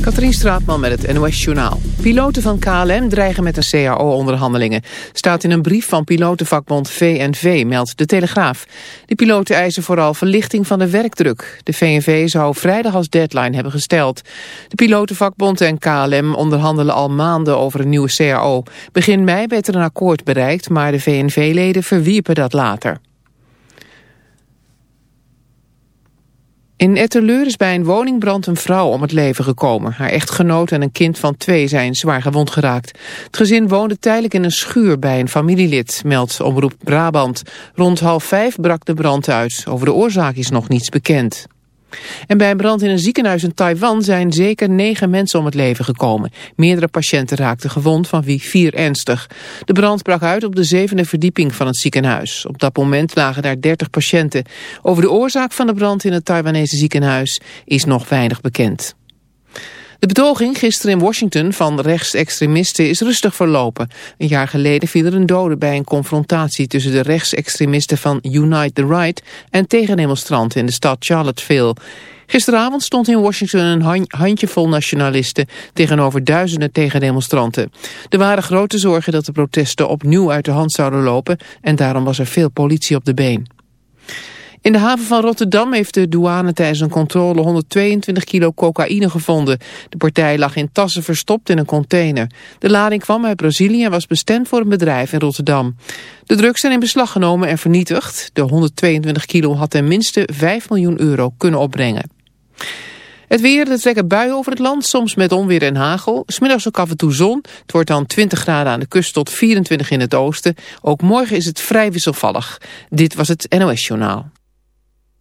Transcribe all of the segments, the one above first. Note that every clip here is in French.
Katrien Straatman met het NOS Journaal. Piloten van KLM dreigen met een CAO-onderhandelingen. Staat in een brief van pilotenvakbond VNV, meldt De Telegraaf. De piloten eisen vooral verlichting van de werkdruk. De VNV zou vrijdag als deadline hebben gesteld. De pilotenvakbond en KLM onderhandelen al maanden over een nieuwe CAO. Begin mei werd er een akkoord bereikt, maar de VNV-leden verwierpen dat later. In Etteleur is bij een woningbrand een vrouw om het leven gekomen. Haar echtgenoot en een kind van twee zijn zwaar gewond geraakt. Het gezin woonde tijdelijk in een schuur bij een familielid, meldt Omroep Brabant. Rond half vijf brak de brand uit. Over de oorzaak is nog niets bekend. En bij een brand in een ziekenhuis in Taiwan zijn zeker negen mensen om het leven gekomen. Meerdere patiënten raakten gewond, van wie vier ernstig. De brand brak uit op de zevende verdieping van het ziekenhuis. Op dat moment lagen daar dertig patiënten. Over de oorzaak van de brand in het Taiwanese ziekenhuis is nog weinig bekend. De betoging gisteren in Washington van rechtsextremisten is rustig verlopen. Een jaar geleden viel er een dode bij een confrontatie tussen de rechtsextremisten van Unite the Right en tegendemonstranten in de stad Charlottesville. Gisteravond stond in Washington een handjevol nationalisten tegenover duizenden tegendemonstranten. Er waren grote zorgen dat de protesten opnieuw uit de hand zouden lopen en daarom was er veel politie op de been. In de haven van Rotterdam heeft de douane tijdens een controle 122 kilo cocaïne gevonden. De partij lag in tassen verstopt in een container. De lading kwam uit Brazilië en was bestemd voor een bedrijf in Rotterdam. De drugs zijn in beslag genomen en vernietigd. De 122 kilo had ten minste 5 miljoen euro kunnen opbrengen. Het weer, er trekken buien over het land, soms met onweer en hagel. Smiddags ook af en toe zon. Het wordt dan 20 graden aan de kust tot 24 in het oosten. Ook morgen is het vrij wisselvallig. Dit was het NOS Journaal.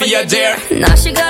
for your dear. Now she got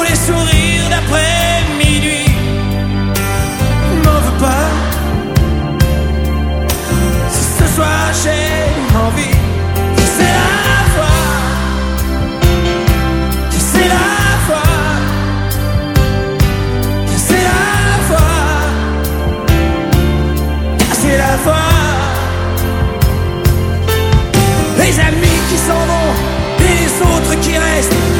pour les sourires d'après minuit. M'en veux pas. Si ce soir j'ai envie, c'est la foi, c'est la foi, c'est la foi, c'est la foi. Les amis qui s'en vont et les autres qui restent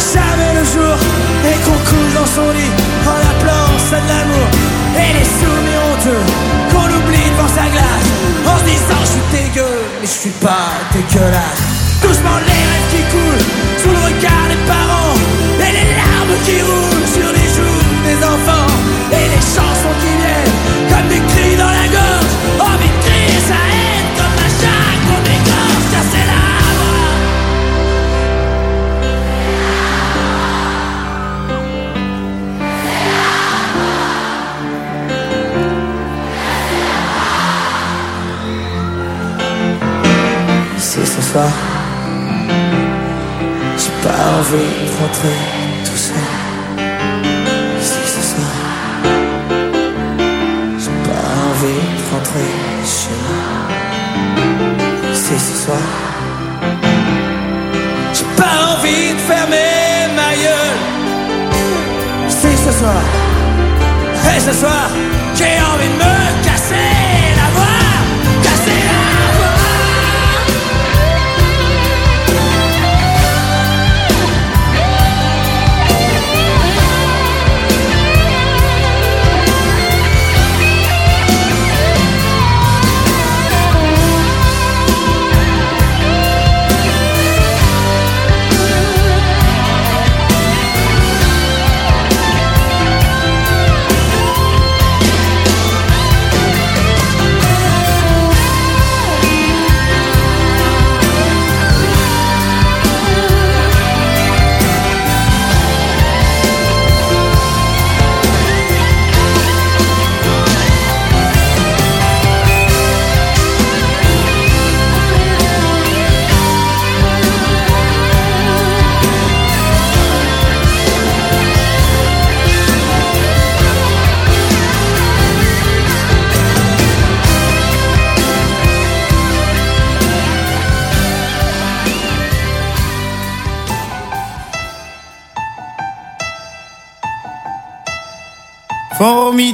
jamais le jour Et qu'on couche dans son lit En appelant ça de l'amour. Et les souvenirs honteux Qu'on oublie devant sa glace En se disant je suis dégueu Mais je suis pas dégueulasse. Doucement les thing.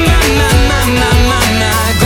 na na na na na na.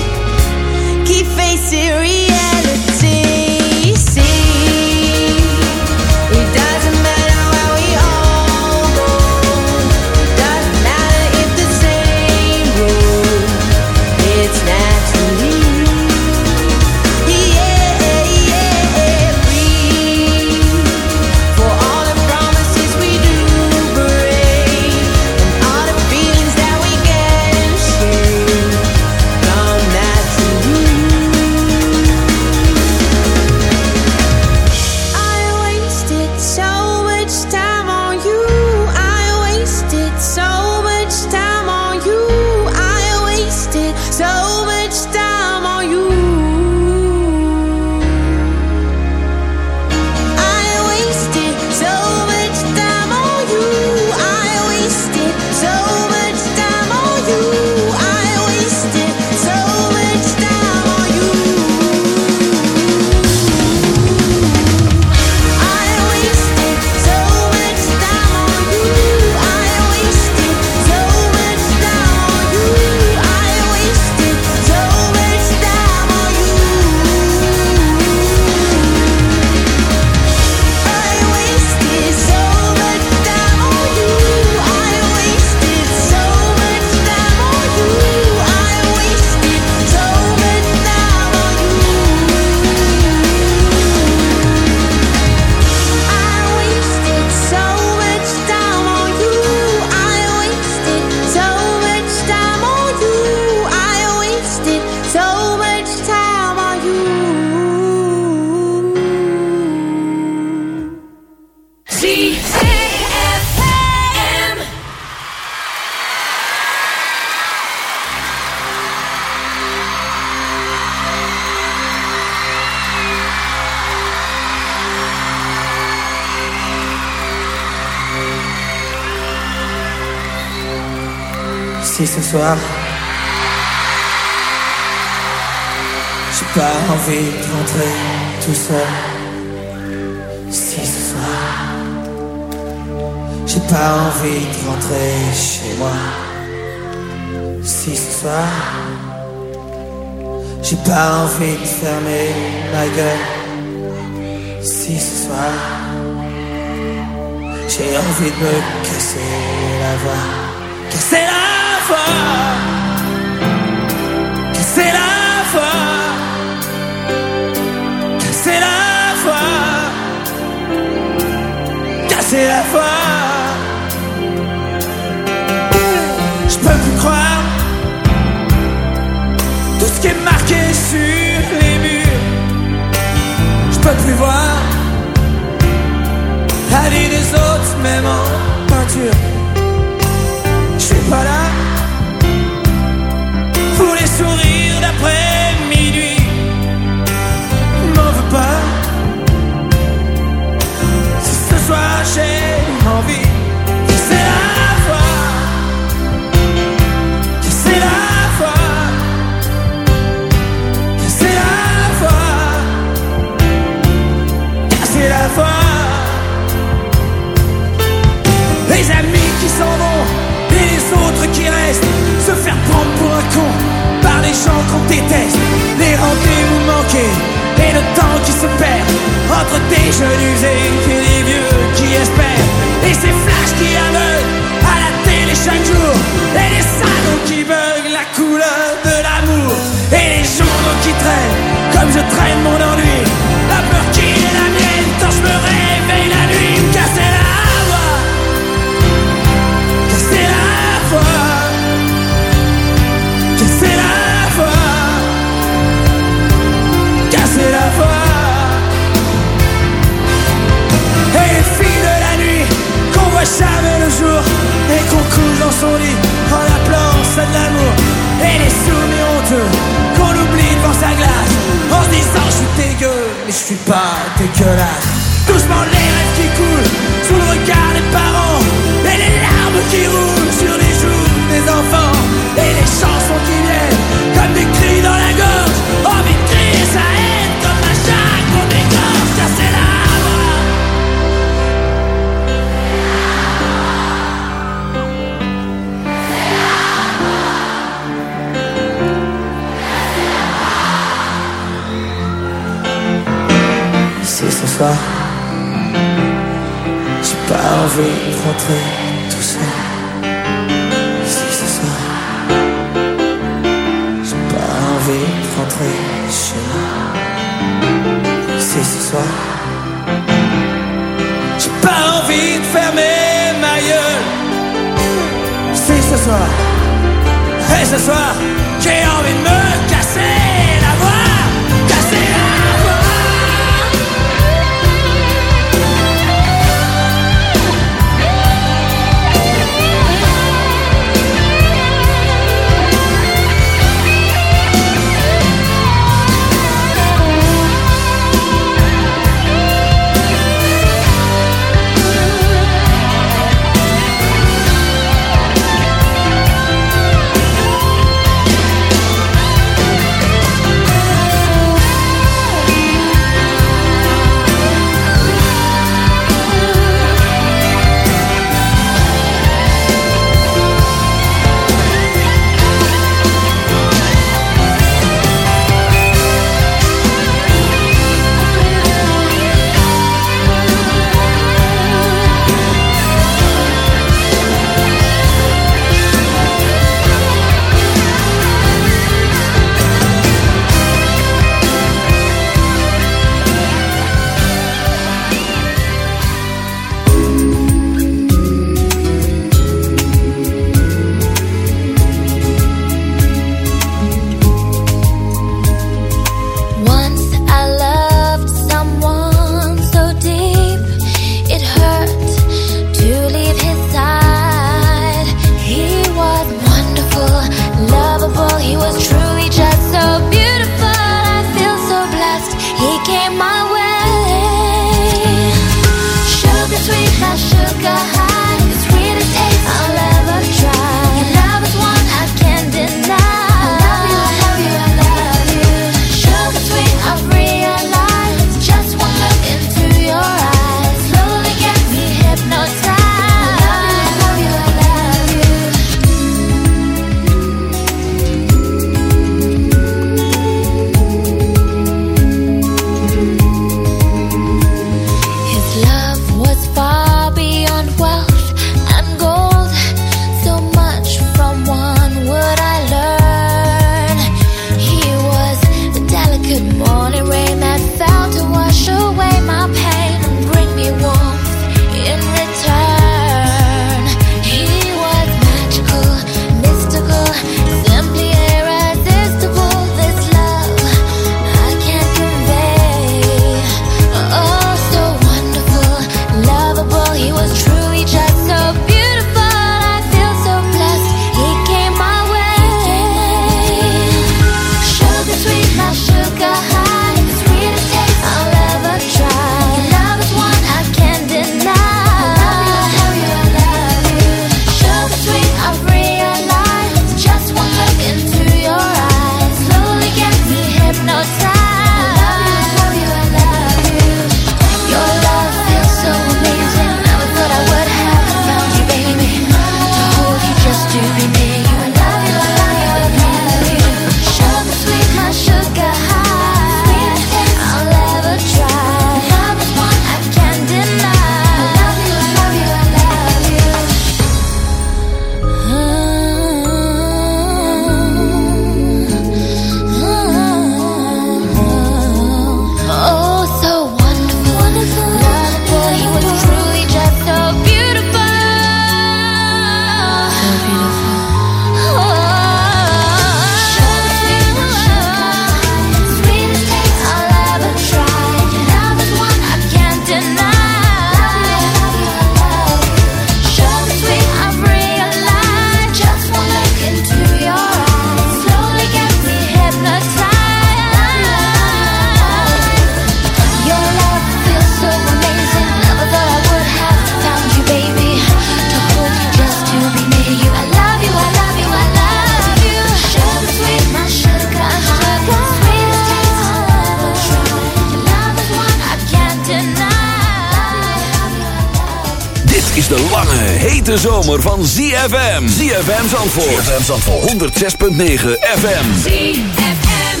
Zandvoort. ZFM Zandvoort. 106.9 FM. ZFM.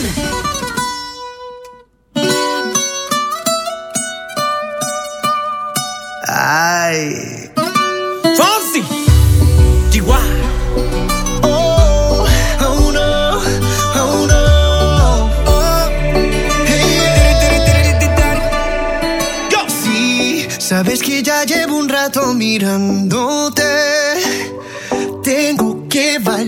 Ay. Fonsi. Chihuahua. Oh, oh no, oh no. Oh. Hey, Yo. Sí, sabes que ya llevo un rato mirándote.